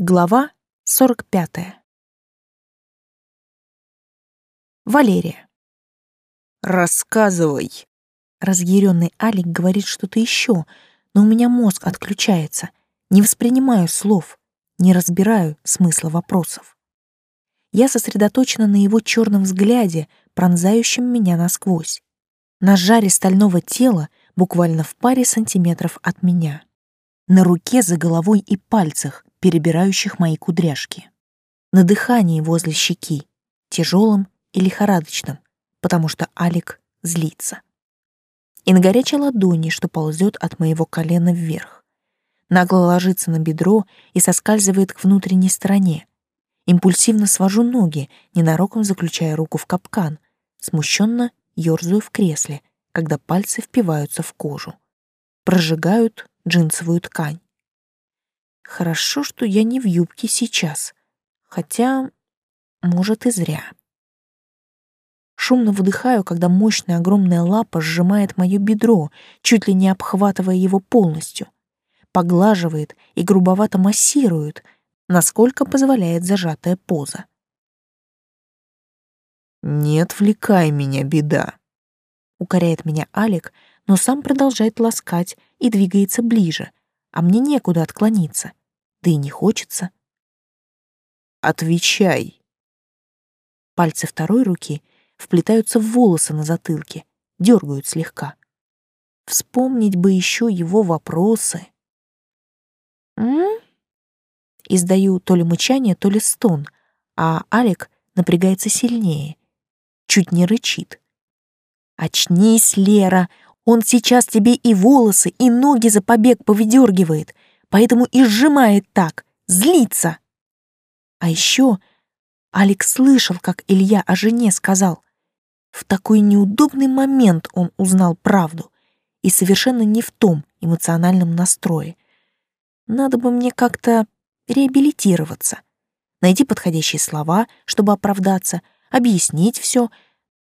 Глава 45. Валерия. «Рассказывай!» Разъяренный Алик говорит что-то еще, но у меня мозг отключается. Не воспринимаю слов, не разбираю смысла вопросов. Я сосредоточена на его черном взгляде, пронзающем меня насквозь. На жаре стального тела, буквально в паре сантиметров от меня. На руке, за головой и пальцах, перебирающих мои кудряшки. На дыхании возле щеки, тяжелым и лихорадочным, потому что Алик злится. И на горячей ладони, что ползет от моего колена вверх. Нагло ложится на бедро и соскальзывает к внутренней стороне. Импульсивно свожу ноги, ненароком заключая руку в капкан, смущенно ерзаю в кресле, когда пальцы впиваются в кожу. Прожигают джинсовую ткань. Хорошо, что я не в юбке сейчас. Хотя, может, и зря. Шумно выдыхаю, когда мощная огромная лапа сжимает мое бедро, чуть ли не обхватывая его полностью. Поглаживает и грубовато массирует, насколько позволяет зажатая поза. «Не отвлекай меня, беда!» — укоряет меня Алик, но сам продолжает ласкать и двигается ближе, а мне некуда отклониться да и не хочется. «Отвечай!» Пальцы второй руки вплетаются в волосы на затылке, дергают слегка. Вспомнить бы еще его вопросы. «М?», Издаю то ли мычание, то ли стон, а Алик напрягается сильнее, чуть не рычит. «Очнись, Лера! Он сейчас тебе и волосы, и ноги за побег повыдергивает поэтому и сжимает так, злится. А еще Алекс слышал, как Илья о жене сказал. В такой неудобный момент он узнал правду и совершенно не в том эмоциональном настрое. Надо бы мне как-то реабилитироваться, найти подходящие слова, чтобы оправдаться, объяснить все,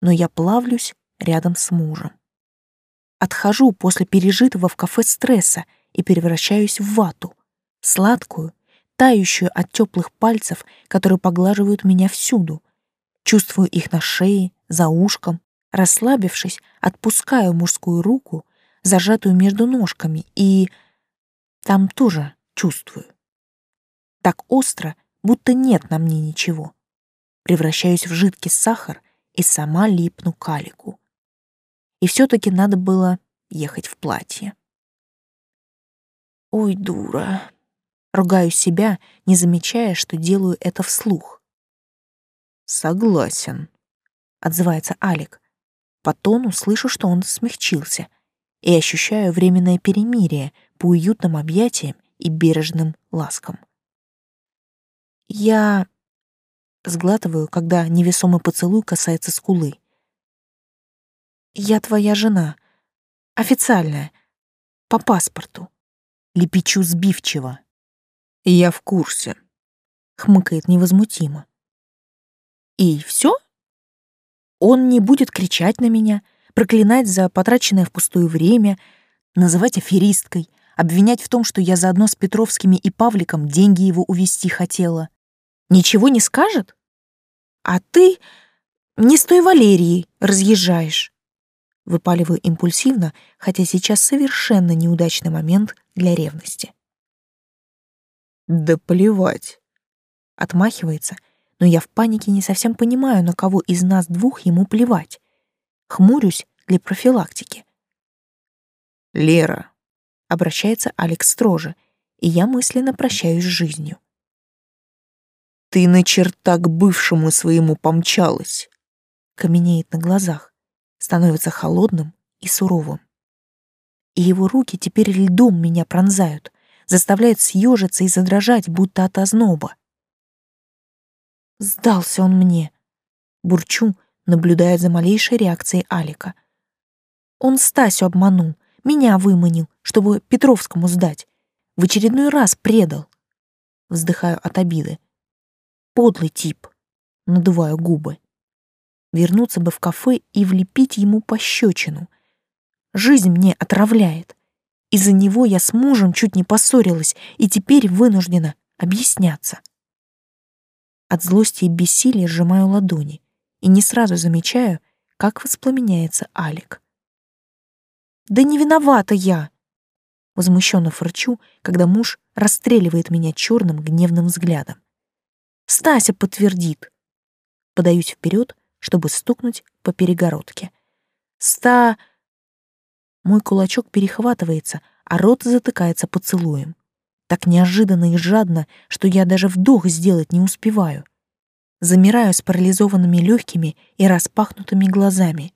но я плавлюсь рядом с мужем. Отхожу после пережитого в кафе стресса и превращаюсь в вату, сладкую, тающую от теплых пальцев, которые поглаживают меня всюду. Чувствую их на шее, за ушком, расслабившись, отпускаю мужскую руку, зажатую между ножками, и там тоже чувствую. Так остро, будто нет на мне ничего. Превращаюсь в жидкий сахар и сама липну калику. И все-таки надо было ехать в платье. Ой, дура. Ругаю себя, не замечая, что делаю это вслух. Согласен, отзывается Алик. По тону слышу, что он смягчился, и ощущаю временное перемирие по уютным объятиям и бережным ласкам. Я сглатываю, когда невесомый поцелуй касается скулы. Я твоя жена, официальная, по паспорту лепечу сбивчиво. «Я в курсе», — хмыкает невозмутимо. «И все? Он не будет кричать на меня, проклинать за потраченное впустую время, называть аферисткой, обвинять в том, что я заодно с Петровскими и Павликом деньги его увести хотела. Ничего не скажет? А ты не с той Валерией разъезжаешь. Выпаливаю импульсивно, хотя сейчас совершенно неудачный момент для ревности. «Да плевать!» Отмахивается, но я в панике не совсем понимаю, на кого из нас двух ему плевать. Хмурюсь для профилактики. «Лера!» — обращается Алекс строже, и я мысленно прощаюсь с жизнью. «Ты на черта к бывшему своему помчалась!» Каменеет на глазах становится холодным и суровым. И его руки теперь льдом меня пронзают, заставляют съежиться и задрожать, будто от озноба. Сдался он мне. Бурчу, наблюдая за малейшей реакцией Алика. Он Стасю обманул, меня выманил, чтобы Петровскому сдать. В очередной раз предал. Вздыхаю от обиды. Подлый тип. Надуваю губы вернуться бы в кафе и влепить ему пощечину. Жизнь мне отравляет. Из-за него я с мужем чуть не поссорилась и теперь вынуждена объясняться. От злости и бессилия сжимаю ладони и не сразу замечаю, как воспламеняется Алик. «Да не виновата я!» Возмущенно фырчу, когда муж расстреливает меня черным гневным взглядом. «Стася подтвердит!» Подаюсь вперед, чтобы стукнуть по перегородке. «Ста...» Мой кулачок перехватывается, а рот затыкается поцелуем. Так неожиданно и жадно, что я даже вдох сделать не успеваю. Замираю с парализованными легкими и распахнутыми глазами,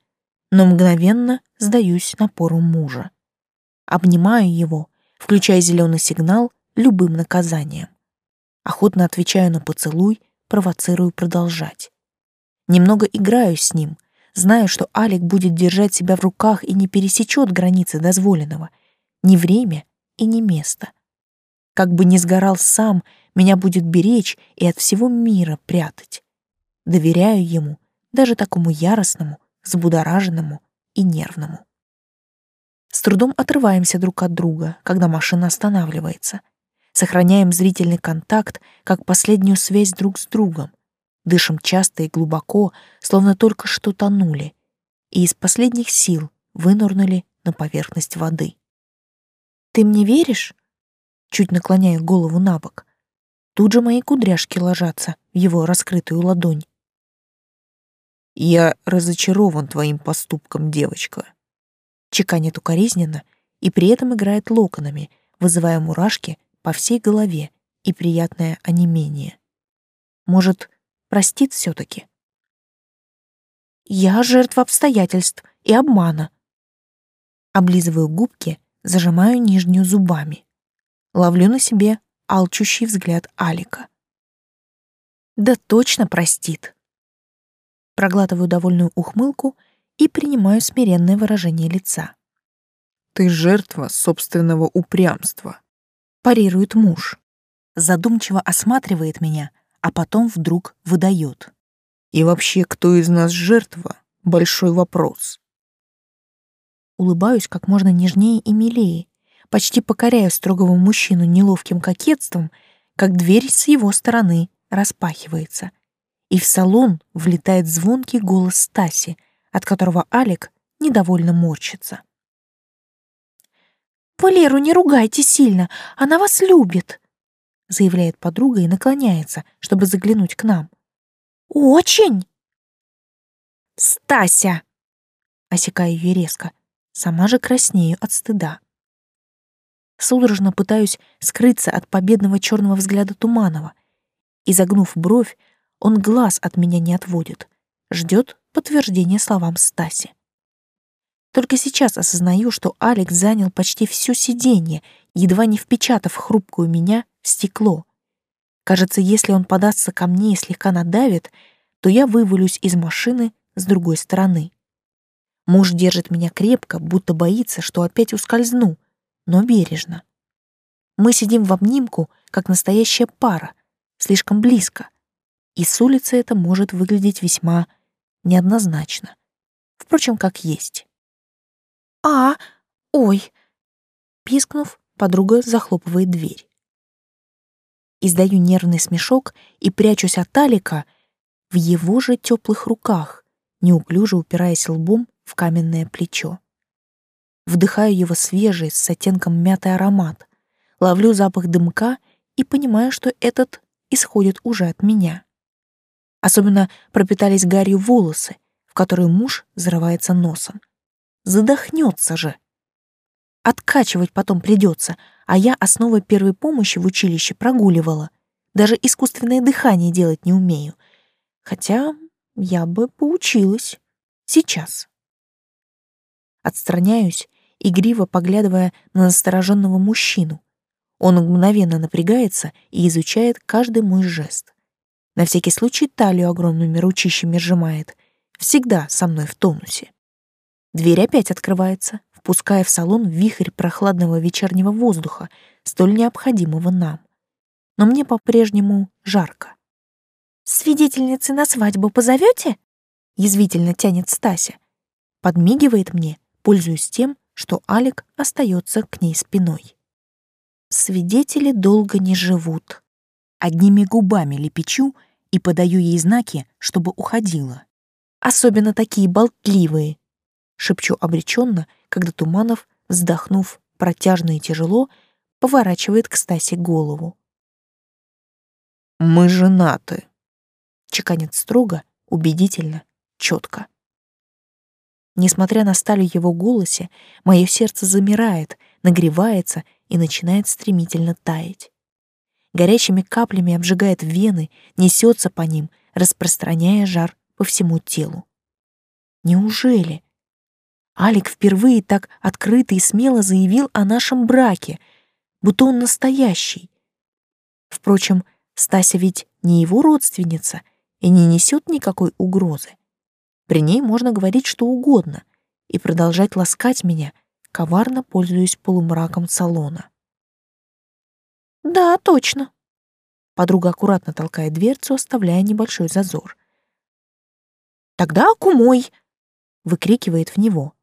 но мгновенно сдаюсь напору мужа. Обнимаю его, включая зеленый сигнал любым наказанием. Охотно отвечаю на поцелуй, провоцирую продолжать. Немного играю с ним, знаю, что Алик будет держать себя в руках и не пересечет границы дозволенного. Ни время и ни место. Как бы ни сгорал сам, меня будет беречь и от всего мира прятать. Доверяю ему, даже такому яростному, взбудораженному и нервному. С трудом отрываемся друг от друга, когда машина останавливается. Сохраняем зрительный контакт, как последнюю связь друг с другом. Дышим часто и глубоко, словно только что тонули, и из последних сил вынырнули на поверхность воды. «Ты мне веришь?» Чуть наклоняю голову на бок. Тут же мои кудряшки ложатся в его раскрытую ладонь. «Я разочарован твоим поступком, девочка», чеканит укоризненно и при этом играет локонами, вызывая мурашки по всей голове и приятное онемение. Может, простит все таки Я жертва обстоятельств и обмана. Облизываю губки, зажимаю нижнюю зубами. Ловлю на себе алчущий взгляд Алика. Да точно простит. Проглатываю довольную ухмылку и принимаю смиренное выражение лица. «Ты жертва собственного упрямства», — парирует муж. Задумчиво осматривает меня, а потом вдруг выдает. «И вообще, кто из нас жертва? Большой вопрос». Улыбаюсь как можно нежнее и милее, почти покоряю строгого мужчину неловким кокетством, как дверь с его стороны распахивается, и в салон влетает звонкий голос Стаси — от которого Алик недовольно морщится. «Валеру не ругайте сильно, она вас любит», заявляет подруга и наклоняется, чтобы заглянуть к нам. «Очень!» «Стася!» Осекаю ее резко, сама же краснею от стыда. Судорожно пытаюсь скрыться от победного черного взгляда Туманова. И, загнув бровь, он глаз от меня не отводит, ждет, подтверждение словам Стаси. Только сейчас осознаю, что Алекс занял почти все сиденье, едва не впечатав хрупкую меня стекло. Кажется, если он подастся ко мне и слегка надавит, то я вывалюсь из машины с другой стороны. Муж держит меня крепко, будто боится, что опять ускользну, но бережно. Мы сидим в обнимку, как настоящая пара, слишком близко. И с улицы это может выглядеть весьма неоднозначно. Впрочем, как есть. «А, ой!» Пискнув, подруга захлопывает дверь. Издаю нервный смешок и прячусь от Алика в его же теплых руках, неуклюже упираясь лбом в каменное плечо. Вдыхаю его свежий, с оттенком мятый аромат, ловлю запах дымка и понимаю, что этот исходит уже от меня. Особенно пропитались гарью волосы, в которые муж зарывается носом. Задохнется же. Откачивать потом придется, а я основы первой помощи в училище прогуливала. Даже искусственное дыхание делать не умею. Хотя я бы поучилась. Сейчас. Отстраняюсь, игриво поглядывая на настороженного мужчину. Он мгновенно напрягается и изучает каждый мой жест. На всякий случай талию огромными ручищами сжимает. Всегда со мной в тонусе. Дверь опять открывается, впуская в салон вихрь прохладного вечернего воздуха, столь необходимого нам. Но мне по-прежнему жарко. «Свидетельницы на свадьбу позовете?» — язвительно тянет Стася. Подмигивает мне, пользуясь тем, что Алик остается к ней спиной. Свидетели долго не живут. одними губами лепечу и подаю ей знаки, чтобы уходила. Особенно такие болтливые, шепчу обреченно, когда Туманов, вздохнув протяжно и тяжело, поворачивает к Стасе голову. «Мы женаты», — чеканит строго, убедительно, четко. Несмотря на сталь в его голосе, мое сердце замирает, нагревается и начинает стремительно таять. Горячими каплями обжигает вены, несется по ним, распространяя жар по всему телу. Неужели? Алик впервые так открыто и смело заявил о нашем браке, будто он настоящий. Впрочем, Стася ведь не его родственница и не несет никакой угрозы. При ней можно говорить что угодно и продолжать ласкать меня, коварно пользуясь полумраком салона. «Да, точно». Подруга аккуратно толкает дверцу, оставляя небольшой зазор. «Тогда кумой!» — выкрикивает в него.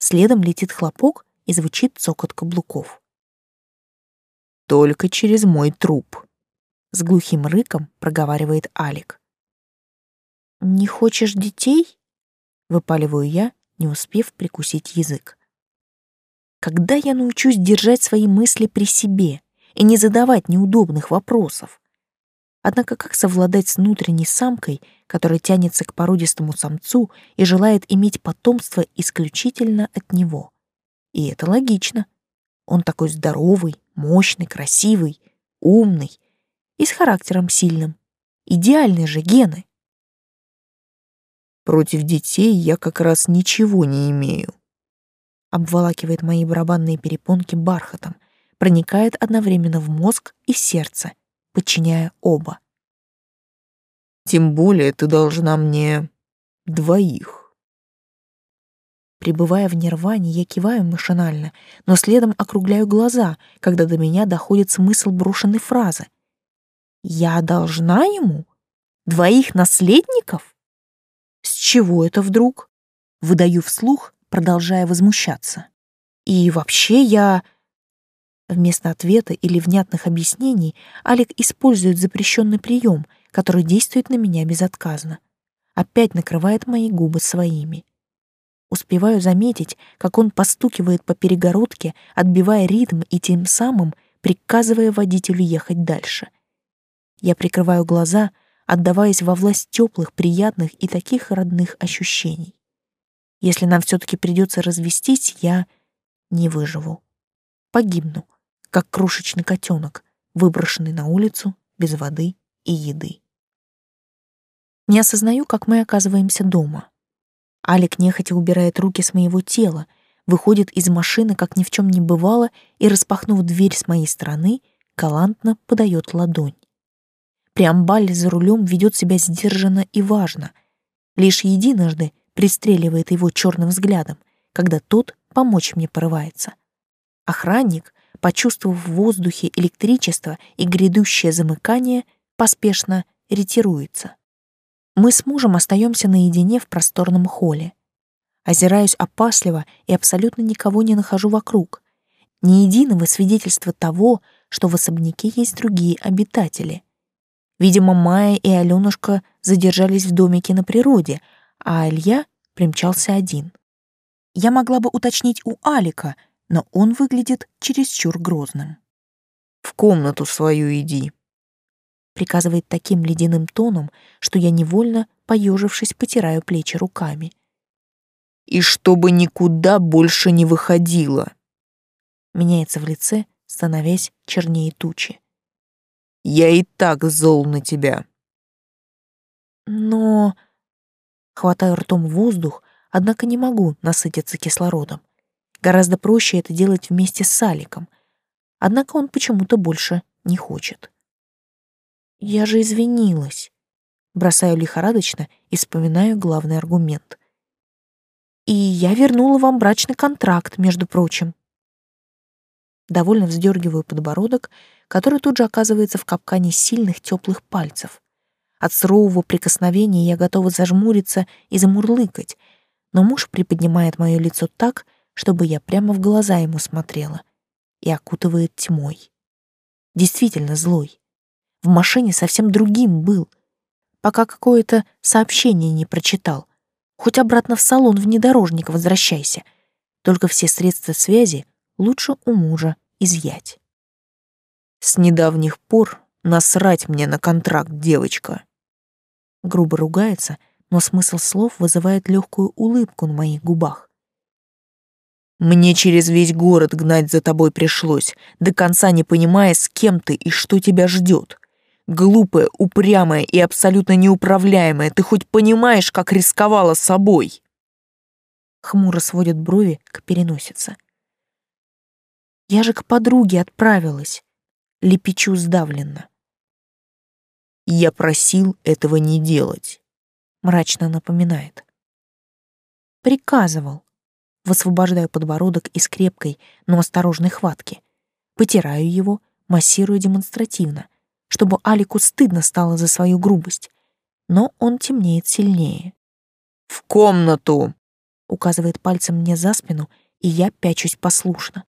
Следом летит хлопок и звучит цокот каблуков. «Только через мой труп», — с глухим рыком проговаривает Алик. «Не хочешь детей?» — выпаливаю я, не успев прикусить язык. «Когда я научусь держать свои мысли при себе и не задавать неудобных вопросов?» Однако как совладать с внутренней самкой, которая тянется к породистому самцу и желает иметь потомство исключительно от него? И это логично. Он такой здоровый, мощный, красивый, умный и с характером сильным. Идеальные же гены. Против детей я как раз ничего не имею. Обволакивает мои барабанные перепонки бархатом, проникает одновременно в мозг и сердце, подчиняя оба. Тем более ты должна мне двоих. Прибывая в нирване, я киваю машинально, но следом округляю глаза, когда до меня доходит смысл брошенной фразы. «Я должна ему? Двоих наследников?» «С чего это вдруг?» Выдаю вслух, продолжая возмущаться. «И вообще я...» Вместо ответа или внятных объяснений Алик использует запрещенный прием, который действует на меня безотказно. Опять накрывает мои губы своими. Успеваю заметить, как он постукивает по перегородке, отбивая ритм и тем самым приказывая водителю ехать дальше. Я прикрываю глаза, отдаваясь во власть теплых, приятных и таких родных ощущений. Если нам все-таки придется развестись, я не выживу. Погибну как крошечный котенок, выброшенный на улицу без воды и еды. Не осознаю, как мы оказываемся дома. Алик нехотя убирает руки с моего тела, выходит из машины, как ни в чем не бывало, и, распахнув дверь с моей стороны, галантно подает ладонь. Преамбаль за рулем ведет себя сдержанно и важно. Лишь единожды пристреливает его черным взглядом, когда тот помочь мне порывается. Охранник, почувствовав в воздухе электричество и грядущее замыкание, поспешно ретируется. Мы с мужем остаемся наедине в просторном холле. Озираюсь опасливо и абсолютно никого не нахожу вокруг. Ни единого свидетельства того, что в особняке есть другие обитатели. Видимо, Майя и Алёнушка задержались в домике на природе, а Илья примчался один. Я могла бы уточнить у Алика — но он выглядит чересчур грозным. «В комнату свою иди», — приказывает таким ледяным тоном, что я невольно, поежившись, потираю плечи руками. «И чтобы никуда больше не выходила», — меняется в лице, становясь чернее тучи. «Я и так зол на тебя». «Но...» Хватаю ртом воздух, однако не могу насытиться кислородом. Гораздо проще это делать вместе с Аликом. Однако он почему-то больше не хочет. Я же извинилась. Бросаю лихорадочно и вспоминаю главный аргумент. И я вернула вам брачный контракт, между прочим. Довольно вздергиваю подбородок, который тут же оказывается в капкане сильных теплых пальцев. От сурового прикосновения я готова зажмуриться и замурлыкать, но муж приподнимает мое лицо так, чтобы я прямо в глаза ему смотрела, и окутывает тьмой. Действительно злой. в машине совсем другим был, пока какое-то сообщение не прочитал. Хоть обратно в салон внедорожник возвращайся. Только все средства связи лучше у мужа изъять. С недавних пор насрать мне на контракт, девочка. Грубо ругается, но смысл слов вызывает легкую улыбку на моих губах. Мне через весь город гнать за тобой пришлось, до конца не понимая, с кем ты и что тебя ждет. Глупая, упрямая и абсолютно неуправляемая, ты хоть понимаешь, как рисковала собой?» Хмуро сводит брови к переносице. «Я же к подруге отправилась», — лепечу сдавленно. «Я просил этого не делать», — мрачно напоминает. «Приказывал». Высвобождаю подбородок из крепкой, но осторожной хватки. Потираю его, массирую демонстративно — чтобы Алику стыдно стало за свою грубость. Но он темнеет сильнее. «В комнату!» — указывает пальцем мне за спину, и я пячусь послушно.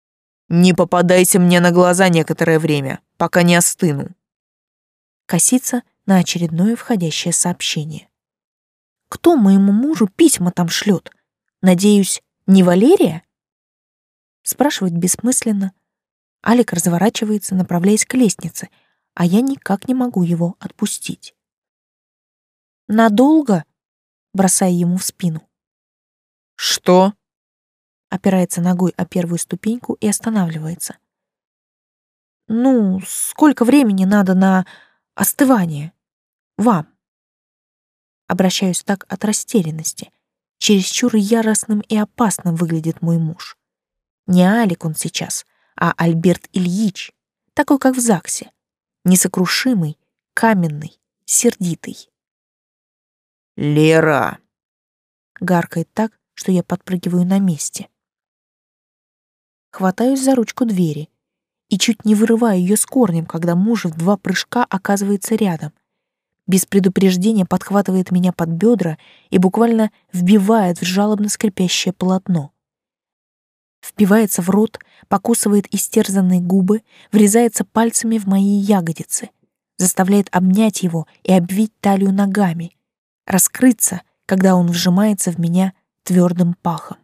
«Не попадайся мне на глаза некоторое время, пока не остыну». Косится на очередное входящее сообщение. «Кто моему мужу письма там шлет? Надеюсь, не Валерия?» Спрашивать бессмысленно. Алик разворачивается, направляясь к лестнице — а я никак не могу его отпустить. «Надолго?» — бросая ему в спину. «Что?» Опирается ногой о первую ступеньку и останавливается. «Ну, сколько времени надо на остывание? Вам?» Обращаюсь так от растерянности. Чересчур яростным и опасным выглядит мой муж. Не Алик он сейчас, а Альберт Ильич, такой, как в ЗАГСе несокрушимый, каменный, сердитый. «Лера!» Гаркает так, что я подпрыгиваю на месте. Хватаюсь за ручку двери и чуть не вырываю ее с корнем, когда муж в два прыжка оказывается рядом. Без предупреждения подхватывает меня под бедра и буквально вбивает в жалобно скрипящее полотно впивается в рот, покусывает истерзанные губы, врезается пальцами в мои ягодицы, заставляет обнять его и обвить талию ногами, раскрыться, когда он вжимается в меня твердым пахом.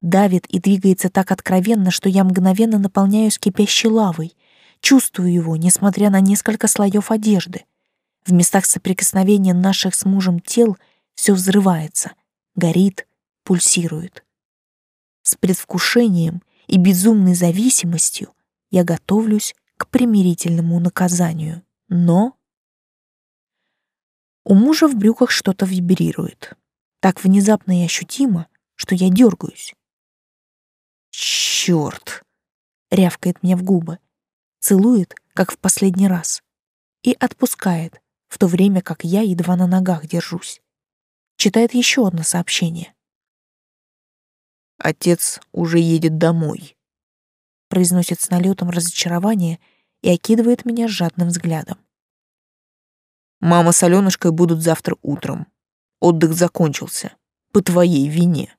Давит и двигается так откровенно, что я мгновенно наполняюсь кипящей лавой, чувствую его, несмотря на несколько слоев одежды. В местах соприкосновения наших с мужем тел все взрывается, горит, пульсирует. С предвкушением и безумной зависимостью я готовлюсь к примирительному наказанию. Но... У мужа в брюках что-то вибрирует. Так внезапно и ощутимо, что я дергаюсь. «Чёрт!» — рявкает мне в губы, целует, как в последний раз, и отпускает, в то время как я едва на ногах держусь. Читает еще одно сообщение. Отец уже едет домой. Произносит с налетом разочарования и окидывает меня жадным взглядом. Мама с Алёнушкой будут завтра утром. Отдых закончился. По твоей вине.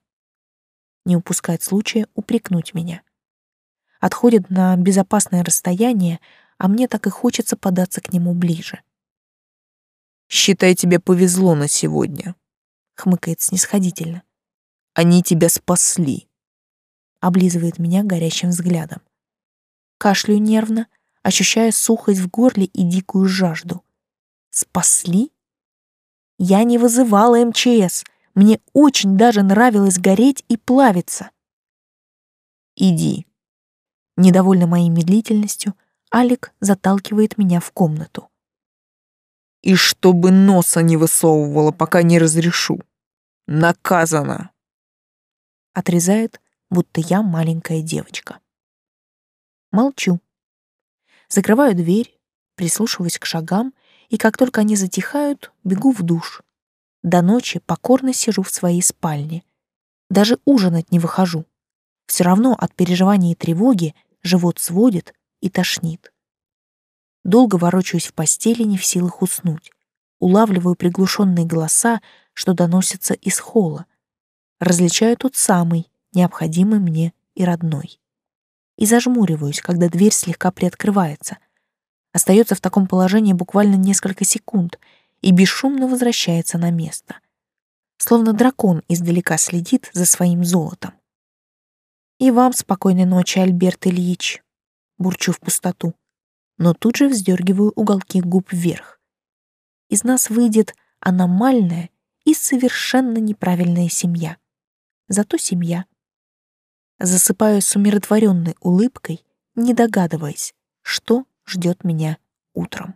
Не упускает случая упрекнуть меня. Отходит на безопасное расстояние, а мне так и хочется податься к нему ближе. «Считай, тебе повезло на сегодня», — хмыкает снисходительно. Они тебя спасли. Облизывает меня горящим взглядом. Кашлю нервно, ощущая сухость в горле и дикую жажду. Спасли? Я не вызывала МЧС. Мне очень даже нравилось гореть и плавиться. Иди. Недовольна моей медлительностью, Алик заталкивает меня в комнату. И чтобы носа не высовывала, пока не разрешу. Наказано отрезает, будто я маленькая девочка. Молчу. Закрываю дверь, прислушиваюсь к шагам, и как только они затихают, бегу в душ. До ночи покорно сижу в своей спальне. Даже ужинать не выхожу. Все равно от переживаний и тревоги живот сводит и тошнит. Долго ворочаюсь в постели, не в силах уснуть. Улавливаю приглушенные голоса, что доносятся из холла различаю тот самый, необходимый мне и родной. И зажмуриваюсь, когда дверь слегка приоткрывается. остается в таком положении буквально несколько секунд и бесшумно возвращается на место. Словно дракон издалека следит за своим золотом. «И вам спокойной ночи, Альберт Ильич», — бурчу в пустоту, но тут же вздергиваю уголки губ вверх. Из нас выйдет аномальная и совершенно неправильная семья. Зато семья. Засыпаю с умиротворенной улыбкой, не догадываясь, что ждет меня утром.